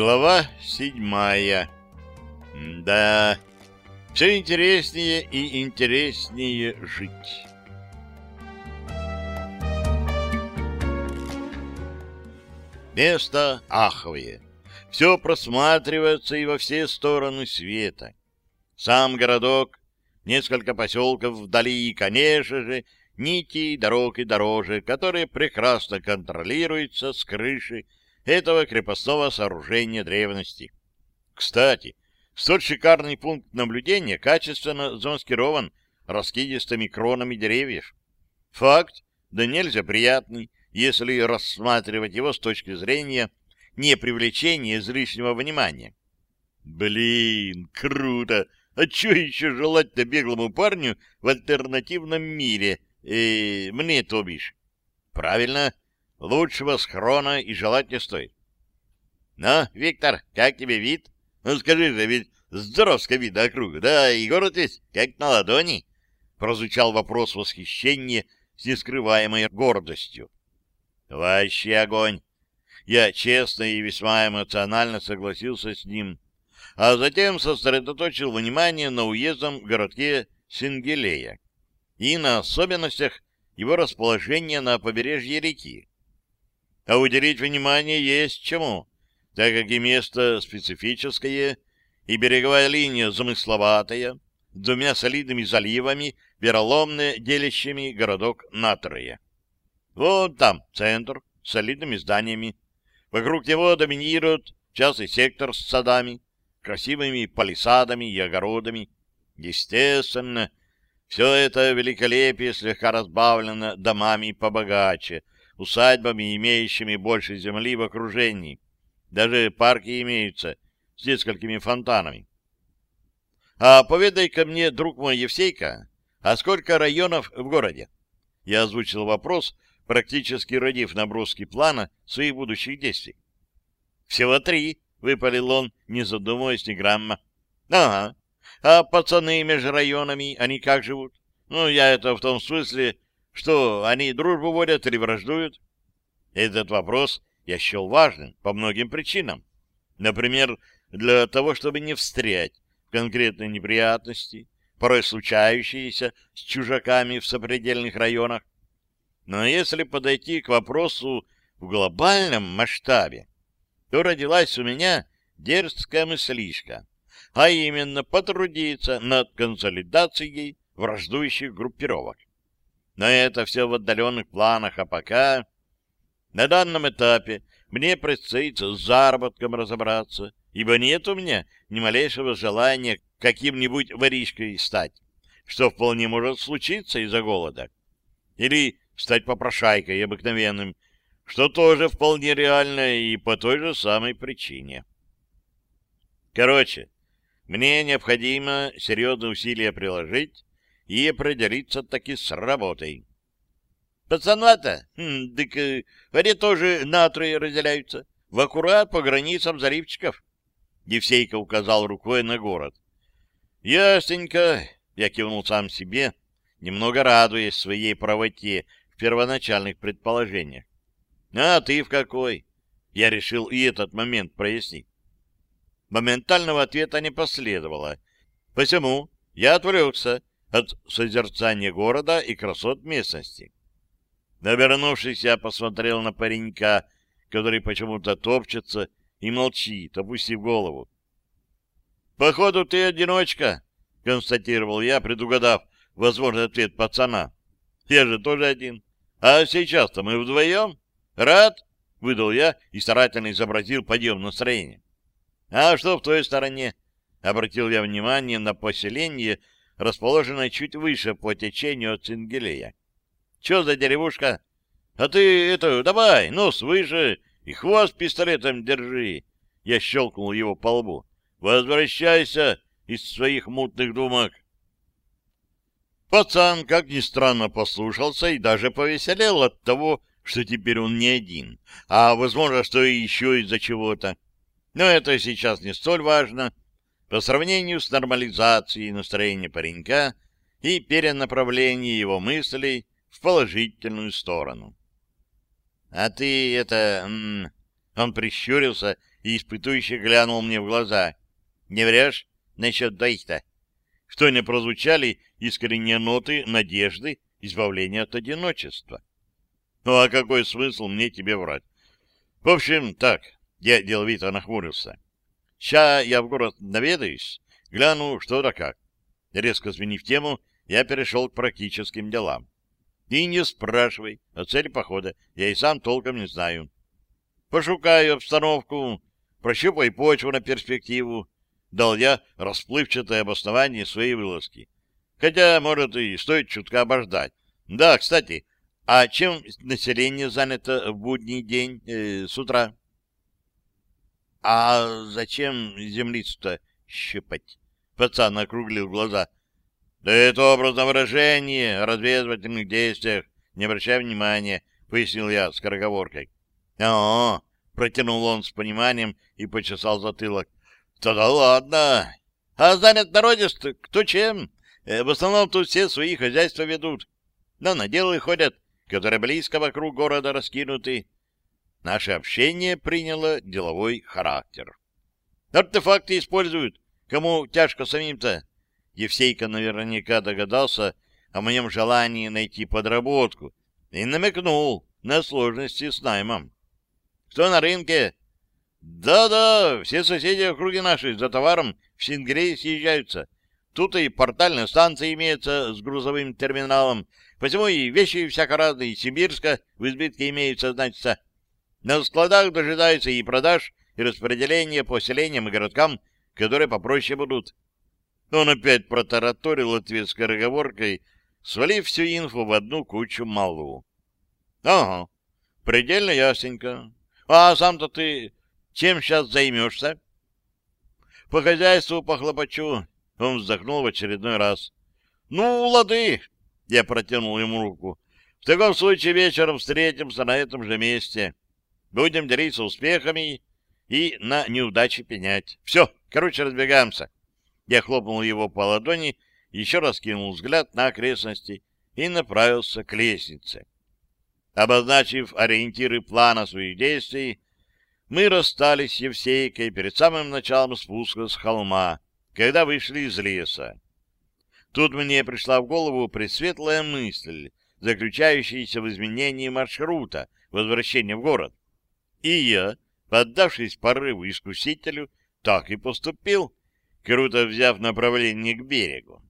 Глава седьмая. Да, все интереснее и интереснее жить. Место аховое. Все просматривается и во все стороны света. Сам городок, несколько поселков вдали и, конечно же, нити дорог и дорожек, которые прекрасно контролируются с крыши этого крепостного сооружения древности. Кстати, столь шикарный пункт наблюдения качественно замаскирован раскидистыми кронами деревьев. Факт, да нельзя приятный, если рассматривать его с точки зрения не привлечения излишнего внимания. Блин, круто! А что еще желать-то беглому парню в альтернативном мире? Э, мне, то бишь. Правильно, Лучшего схрона и желать не стоит. — Ну, Виктор, как тебе вид? Ну, скажи же, ведь здоровская вида округа, да, и город весь как на ладони. Прозвучал вопрос восхищения с нескрываемой гордостью. — Вообще огонь! Я честно и весьма эмоционально согласился с ним, а затем сосредоточил внимание на уездном городке Сингелея и на особенностях его расположения на побережье реки а уделить внимание есть чему, так как и место специфическое, и береговая линия замысловатая, с двумя солидными заливами, вероломно делящими городок на трое. Вот там центр с солидными зданиями. Вокруг него доминирует частный сектор с садами, красивыми палисадами и огородами. Естественно, все это великолепие слегка разбавлено домами побогаче, усадьбами, имеющими больше земли в окружении. Даже парки имеются с несколькими фонтанами. А поведай-ка мне, друг мой Евсейка, а сколько районов в городе? Я озвучил вопрос, практически родив наброски плана своих будущих действий. Всего три, — выпалил он, не задумываясь ни грамма. Ага. А пацаны между районами, они как живут? Ну, я это в том смысле, что, они дружбу водят или враждуют? Этот вопрос я счел важным по многим причинам. Например, для того, чтобы не встрять в конкретные неприятности, порой случающиеся с чужаками в сопредельных районах. Но если подойти к вопросу в глобальном масштабе, то родилась у меня дерзкая мыслишка, а именно потрудиться над консолидацией враждующих группировок. Но это все в отдаленных планах, а пока... На данном этапе мне предстоит с заработком разобраться, ибо нет у меня ни малейшего желания каким-нибудь воришкой стать, что вполне может случиться из-за голода. Или стать попрошайкой обыкновенным, что тоже вполне реально и по той же самой причине. Короче, мне необходимо серьезные усилия приложить, и определиться таки с работой. Пацанвато? Хм, так э, они тоже на трое разделяются. В аккурат по границам заливчиков. Евсейка указал рукой на город. Ясненько, я кивнул сам себе, немного радуясь своей правоте в первоначальных предположениях. А ты в какой? Я решил и этот момент прояснить. Моментального ответа не последовало. Посему я отвлекся от созерцания города и красот местности. Навернувшись, я посмотрел на паренька, который почему-то топчется и молчит, опустив голову. — Походу, ты одиночка, — констатировал я, предугадав возможный ответ пацана. — Я же тоже один. А сейчас-то мы вдвоем? Рад? — выдал я и старательно изобразил подъем настроения. — А что в той стороне? — обратил я внимание на поселение, расположенной чуть выше по течению от Цингелея. — Че за деревушка? — А ты это, давай, нос выше и хвост пистолетом держи. Я щелкнул его по лбу. — Возвращайся из своих мутных думок. Пацан, как ни странно, послушался и даже повеселел от того, что теперь он не один, а, возможно, что и еще из-за чего-то. Но это сейчас не столь важно по сравнению с нормализацией настроения паренька и перенаправлением его мыслей в положительную сторону. — А ты это... Он прищурился и испытующе глянул мне в глаза. «Не врешь насчет двоих-то?» В тоне прозвучали искренние ноты надежды избавления от одиночества. «Ну а какой смысл мне тебе врать?» «В общем, так, я деловито нахмурился. Ща я в город наведаюсь, гляну, что да как. Резко сменив тему, я перешел к практическим делам. И не спрашивай о цели похода, я и сам толком не знаю. Пошукаю обстановку, прощупай почву на перспективу, дал я расплывчатое обоснование своей вылазки. Хотя, может, и стоит чутка обождать. Да, кстати, а чем население занято в будний день э, с утра? — А зачем землицу-то щипать? Пацан округлил глаза. — Да это образное выражение о разведывательных действиях. Не обращай внимания, — пояснил я скороговоркой. — О, — протянул он с пониманием и почесал затылок. — Тогда ладно. А занят народец кто чем? Э, в основном тут все свои хозяйства ведут. Но на делы ходят, которые близко вокруг города раскинуты. Наше общение приняло деловой характер. Артефакты используют, Кому тяжко самим-то? Евсейка наверняка догадался о моем желании найти подработку и намекнул на сложности с наймом. Кто на рынке? Да-да, все соседи округи наши за товаром в Сингрей съезжаются. Тут и портальная станция имеется с грузовым терминалом, посему и вещи всяко разные из Сибирска в избытке имеются, значится. На складах дожидаются и продаж, и распределения по селениям и городкам которые попроще будут. Он опять протараторил ответ скороговоркой, свалив всю инфу в одну кучу малу. — Ага, предельно ясненько. А сам-то ты чем сейчас займешься? — По хозяйству похлопочу. Он вздохнул в очередной раз. — Ну, лады! — я протянул ему руку. — В таком случае вечером встретимся на этом же месте. Будем делиться успехами и на неудачи пенять. Все, короче, разбегаемся. Я хлопнул его по ладони, еще раз кинул взгляд на окрестности и направился к лестнице. Обозначив ориентиры плана своих действий, мы расстались с Евсейкой перед самым началом спуска с холма, когда вышли из леса. Тут мне пришла в голову пресветлая мысль, заключающаяся в изменении маршрута возвращения в город. И я Поддавшись порыву искусителю, так и поступил, круто взяв направление к берегу.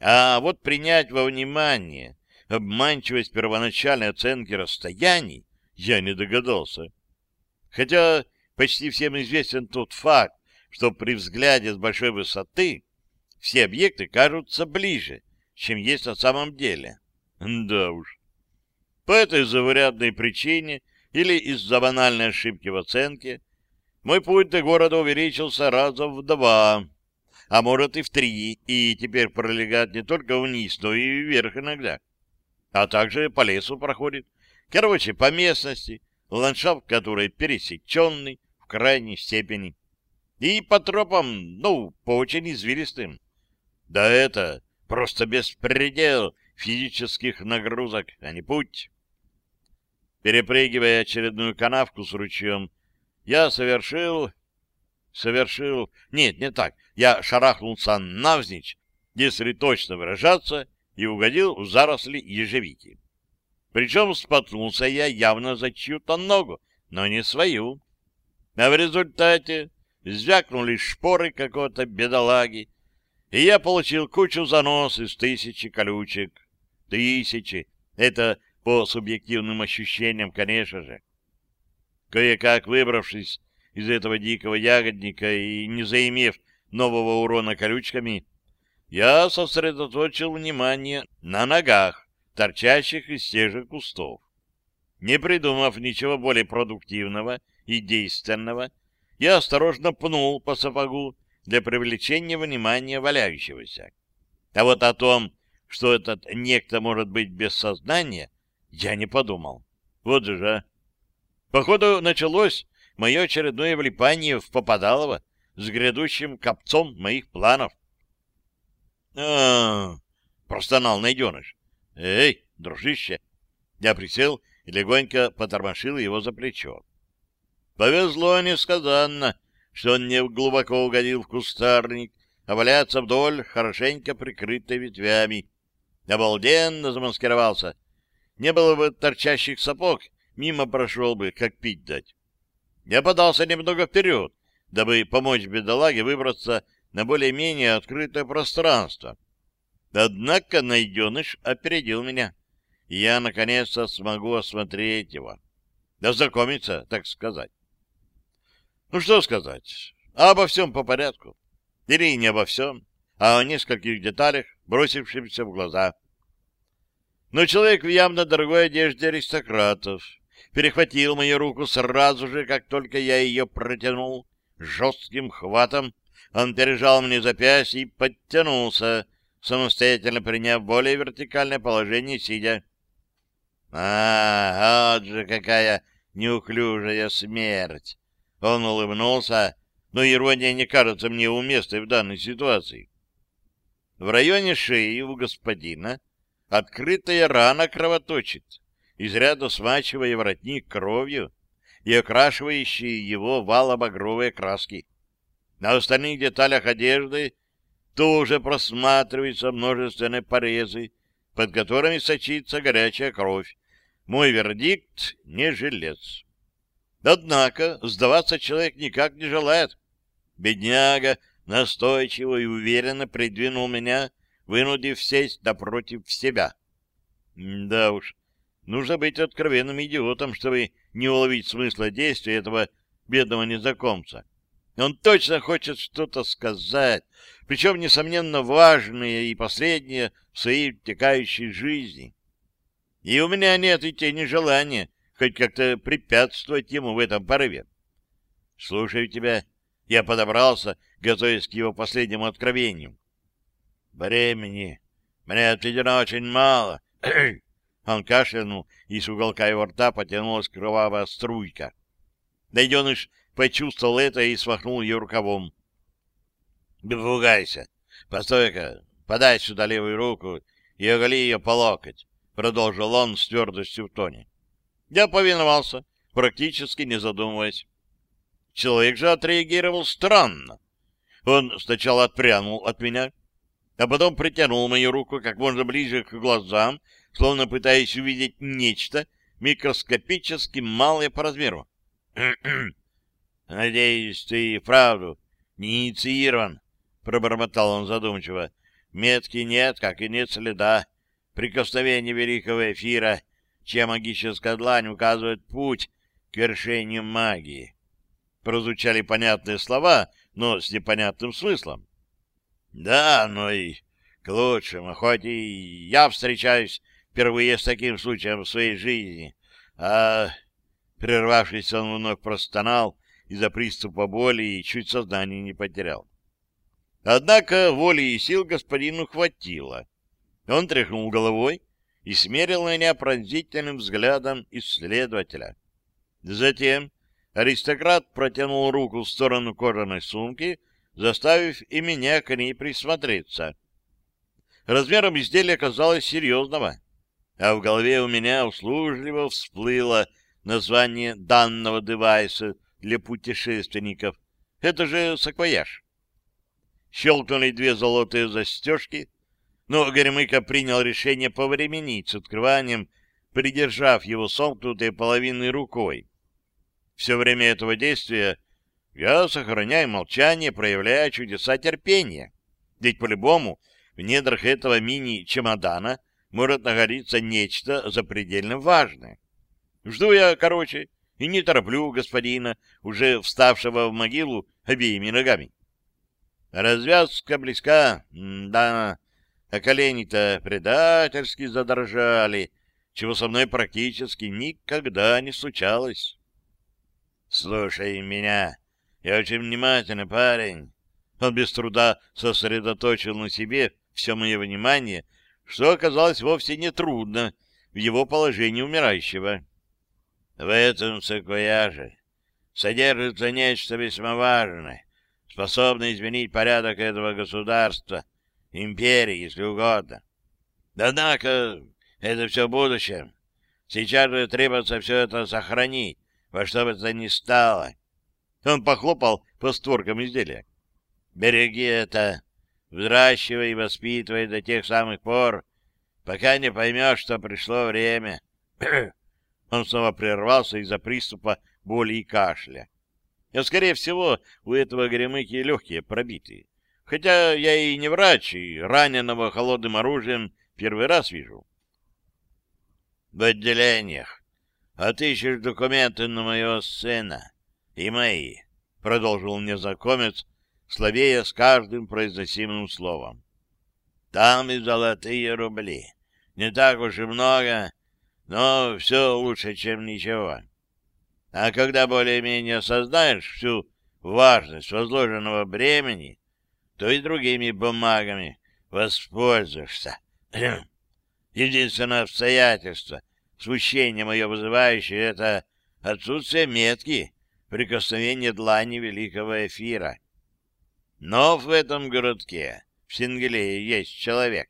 А вот принять во внимание обманчивость первоначальной оценки расстояний я не догадался. Хотя почти всем известен тот факт, что при взгляде с большой высоты все объекты кажутся ближе, чем есть на самом деле. Да уж. По этой заурядной причине или из-за банальной ошибки в оценке, мой путь до города увеличился раза в два, а может и в три, и теперь пролегает не только вниз, но и вверх иногда. А также по лесу проходит. Короче, по местности, ландшафт который пересеченный в крайней степени. И по тропам, ну, по очень извилистым. Да это просто беспредел физических нагрузок, а не путь. Перепрыгивая очередную канавку с ручьем, я совершил... Совершил... Нет, не так. Я шарахнулся навзничь, если точно выражаться, и угодил в заросли ежевики. Причем споткнулся я явно за чью-то ногу, но не свою. А в результате звякнули шпоры какого-то бедолаги, и я получил кучу занос из тысячи колючек. Тысячи. Это по субъективным ощущениям, конечно же. Кое-как выбравшись из этого дикого ягодника и не заимев нового урона колючками, я сосредоточил внимание на ногах, торчащих из тех же кустов. Не придумав ничего более продуктивного и действенного, я осторожно пнул по сапогу для привлечения внимания валяющегося. А вот о том, что этот некто может быть без сознания, я не подумал. Вот же же. Походу, началось мое очередное влипание в Попадалово с грядущим копцом моих планов. а, -а, -а простонал найденыш. «Эй, дружище!» Я присел и легонько потормошил его за плечо. Повезло несказанно, что он не глубоко угодил в кустарник, а валяться вдоль, хорошенько прикрытой ветвями. Обалденно замаскировался. Не было бы торчащих сапог, мимо прошел бы, как пить дать. Я подался немного вперед, дабы помочь бедолаге выбраться на более-менее открытое пространство. Однако найденыш опередил меня, и я, наконец-то, смогу осмотреть его. Ознакомиться, так сказать. Ну, что сказать? Обо всем по порядку. Или не обо всем, а о нескольких деталях, бросившихся в глаза. Но человек в явно дорогой одежде аристократов перехватил мою руку сразу же, как только я ее протянул. Жестким хватом он пережал мне запястье и подтянулся, самостоятельно приняв более вертикальное положение, сидя. А, вот же какая неуклюжая смерть! Он улыбнулся, но ирония не кажется мне уместной в данной ситуации. В районе шеи у господина открытая рана кровоточит, изрядно смачивая воротник кровью и окрашивающие его вало-багровые краски. На остальных деталях одежды тоже просматриваются множественные порезы, под которыми сочится горячая кровь. Мой вердикт — не жилец. Однако сдаваться человек никак не желает. Бедняга настойчиво и уверенно придвинул меня, вынудив сесть напротив себя. Да уж, нужно быть откровенным идиотом, чтобы не уловить смысла действия этого бедного незнакомца. Он точно хочет что-то сказать, причем, несомненно, важное и последнее в своей текающей жизни. И у меня нет и тени желания хоть как-то препятствовать ему в этом порыве. Слушаю тебя. Я подобрался, готовясь к его последнему откровению. Времени. Мне отведено очень мало. Он кашлянул, и с уголка его рта потянулась кровавая струйка. Найденыш почувствовал это и смахнул ее рукавом. — Не пугайся. Постой-ка, подай сюда левую руку и оголи ее по локоть, — продолжил он с твердостью в тоне. Я повиновался, практически не задумываясь. Человек же отреагировал странно. Он сначала отпрянул от меня, а потом притянул мою руку как можно ближе к глазам, словно пытаясь увидеть нечто микроскопически малое по размеру. «Надеюсь, ты и вправду не инициирован», — пробормотал он задумчиво. «Метки нет, как и нет следа. Прикосновение великого эфира чья магическая длань указывает путь к вершению магии. Прозвучали понятные слова, но с непонятным смыслом. Да, но и к лучшему, хоть и я встречаюсь впервые с таким случаем в своей жизни, а... Прервавшись, он вновь простонал из-за приступа боли и чуть сознание не потерял. Однако воли и сил господину хватило. Он тряхнул головой, и смерил меня пронзительным взглядом исследователя. Затем аристократ протянул руку в сторону кожаной сумки, заставив и меня к ней присмотреться. Размером изделия казалось серьезного, а в голове у меня услужливо всплыло название данного девайса для путешественников. Это же саквояж. Щелкнули две золотые застежки, но Горемыка принял решение повременить с открыванием, придержав его сомкнутой половиной рукой. Все время этого действия я сохраняю молчание, проявляя чудеса терпения. Ведь по-любому в недрах этого мини-чемодана может находиться нечто запредельно важное. Жду я, короче, и не тороплю господина, уже вставшего в могилу обеими ногами. Развязка близка, да, а колени-то предательски задрожали, чего со мной практически никогда не случалось. «Слушай меня, я очень внимательный парень». Он без труда сосредоточил на себе все мое внимание, что оказалось вовсе не трудно в его положении умирающего. В этом саквояже содержится нечто весьма важное, способное изменить порядок этого государства — империи, если угодно. Однако это все будущее. Сейчас же требуется все это сохранить, во что бы то ни стало. Он похлопал по створкам изделия. Береги это, взращивай и воспитывай до тех самых пор, пока не поймешь, что пришло время. Он снова прервался из-за приступа боли и кашля. А, скорее всего, у этого гремыки легкие пробитые. Хотя я и не врач, и раненого холодным оружием первый раз вижу. В отделениях отыщешь документы на моего сына и мои, — продолжил незнакомец, слабее с каждым произносимым словом. Там и золотые рубли. Не так уж и много, но все лучше, чем ничего. А когда более-менее осознаешь всю важность возложенного бремени, то и другими бумагами воспользуешься. Единственное обстоятельство, смущение мое вызывающее, это отсутствие метки, прикосновение длани великого эфира. Но в этом городке, в Сингелее, есть человек.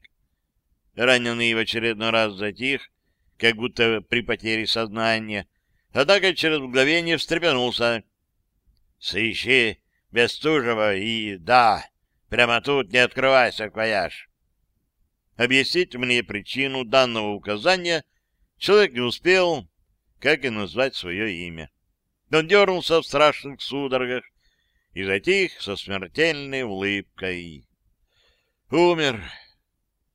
Раненый в очередной раз затих, как будто при потере сознания, однако через мгновение встрепенулся. — Сыщи Бестужева и да, Прямо тут не открывайся, саквояж. Объяснить мне причину данного указания человек не успел, как и назвать свое имя. Он дернулся в страшных судорогах и затих со смертельной улыбкой. Умер.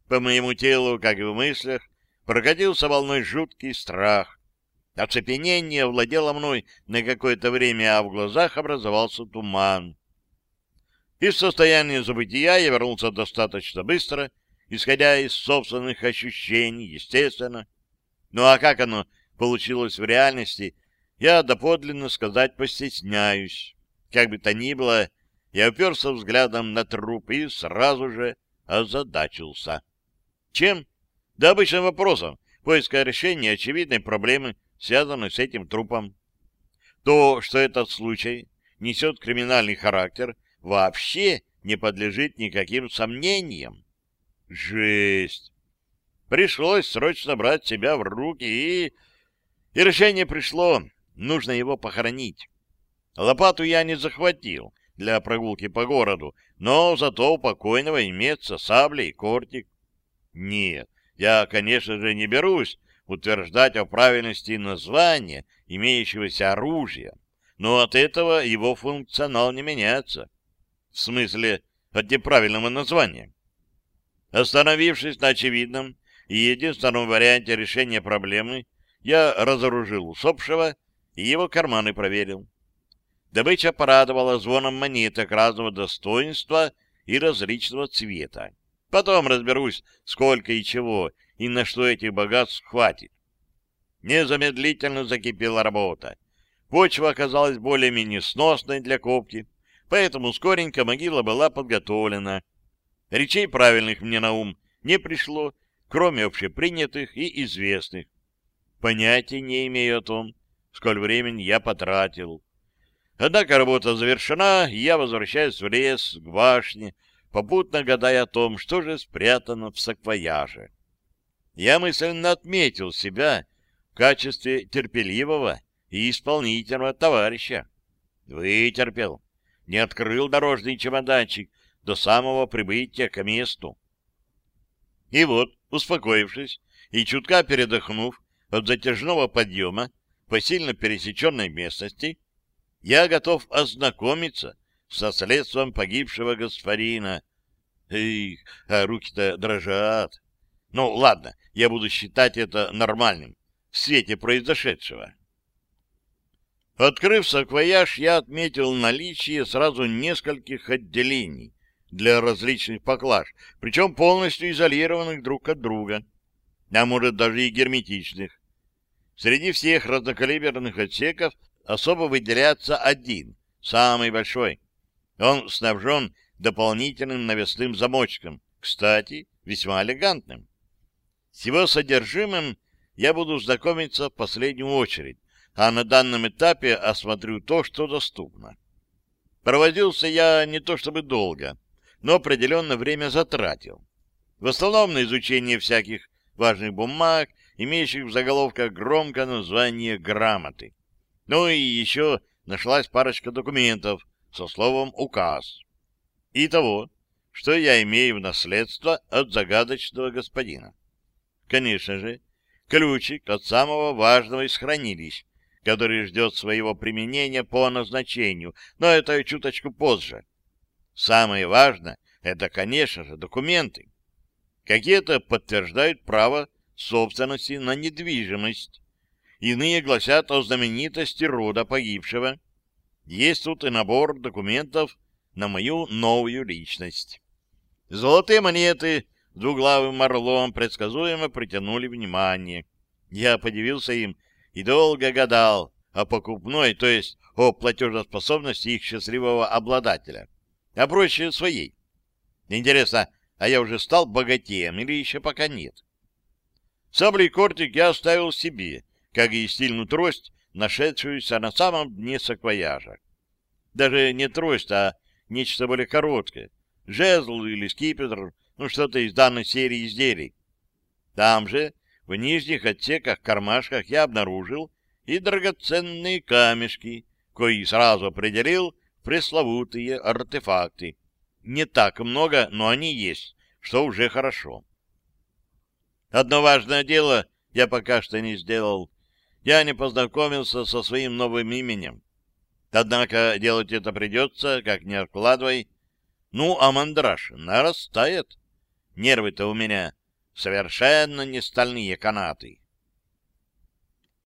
По моему телу, как и в мыслях, прокатился волной жуткий страх. Оцепенение владело мной на какое-то время, а в глазах образовался туман. Из состояния забытия я вернулся достаточно быстро, исходя из собственных ощущений, естественно. Ну а как оно получилось в реальности, я доподлинно сказать постесняюсь. Как бы то ни было, я уперся взглядом на труп и сразу же озадачился. Чем? Да обычным вопросом поиска решения очевидной проблемы, связанной с этим трупом. То, что этот случай несет криминальный характер, вообще не подлежит никаким сомнениям. Жесть! Пришлось срочно брать себя в руки, и... И решение пришло, нужно его похоронить. Лопату я не захватил для прогулки по городу, но зато у покойного имеется сабля и кортик. Нет, я, конечно же, не берусь утверждать о правильности названия имеющегося оружия, но от этого его функционал не меняется в смысле от неправильного названия. Остановившись на очевидном и единственном варианте решения проблемы, я разоружил усопшего и его карманы проверил. Добыча порадовала звоном монеток разного достоинства и различного цвета. Потом разберусь, сколько и чего, и на что этих богатств хватит. Незамедлительно закипела работа. Почва оказалась более-менее сносной для копки, поэтому скоренько могила была подготовлена. Речей правильных мне на ум не пришло, кроме общепринятых и известных. Понятия не имею о том, сколь времени я потратил. Однако работа завершена, и я возвращаюсь в лес, к башне, попутно гадая о том, что же спрятано в саквояже. Я мысленно отметил себя в качестве терпеливого и исполнительного товарища. Вытерпел не открыл дорожный чемоданчик до самого прибытия к месту. И вот, успокоившись и чутка передохнув от затяжного подъема по сильно пересеченной местности, я готов ознакомиться со следствием погибшего господина. Эх, а руки-то дрожат. Ну, ладно, я буду считать это нормальным в свете произошедшего. Открыв саквояж, я отметил наличие сразу нескольких отделений для различных поклаж, причем полностью изолированных друг от друга, а может даже и герметичных. Среди всех разнокалиберных отсеков особо выделяется один, самый большой. Он снабжен дополнительным навесным замочком, кстати, весьма элегантным. С его содержимым я буду знакомиться в последнюю очередь, а на данном этапе осмотрю то, что доступно. Проводился я не то чтобы долго, но определенное время затратил. В основном на изучение всяких важных бумаг, имеющих в заголовках громкое название грамоты. Ну и еще нашлась парочка документов со словом «указ». Итого, что я имею в наследство от загадочного господина. Конечно же, ключик от самого важного из хранилищ, который ждет своего применения по назначению, но это чуточку позже. Самое важное — это, конечно же, документы. Какие-то подтверждают право собственности на недвижимость. Иные гласят о знаменитости рода погибшего. Есть тут и набор документов на мою новую личность. Золотые монеты двуглавым орлом предсказуемо притянули внимание. Я подивился им и долго гадал о покупной, то есть о платежеспособности их счастливого обладателя, а проще своей. Интересно, а я уже стал богатеем или еще пока нет? Саблей кортик я оставил себе, как и стильную трость, нашедшуюся на самом дне саквояжа. Даже не трость, а нечто более короткое. Жезл или скипетр, ну что-то из данной серии изделий. Там же в нижних отсеках-кармашках я обнаружил и драгоценные камешки, кои сразу определил пресловутые артефакты. Не так много, но они есть, что уже хорошо. Одно важное дело я пока что не сделал. Я не познакомился со своим новым именем. Однако делать это придется, как не откладывай. Ну, а мандраж нарастает. Нервы-то у меня совершенно не стальные канаты.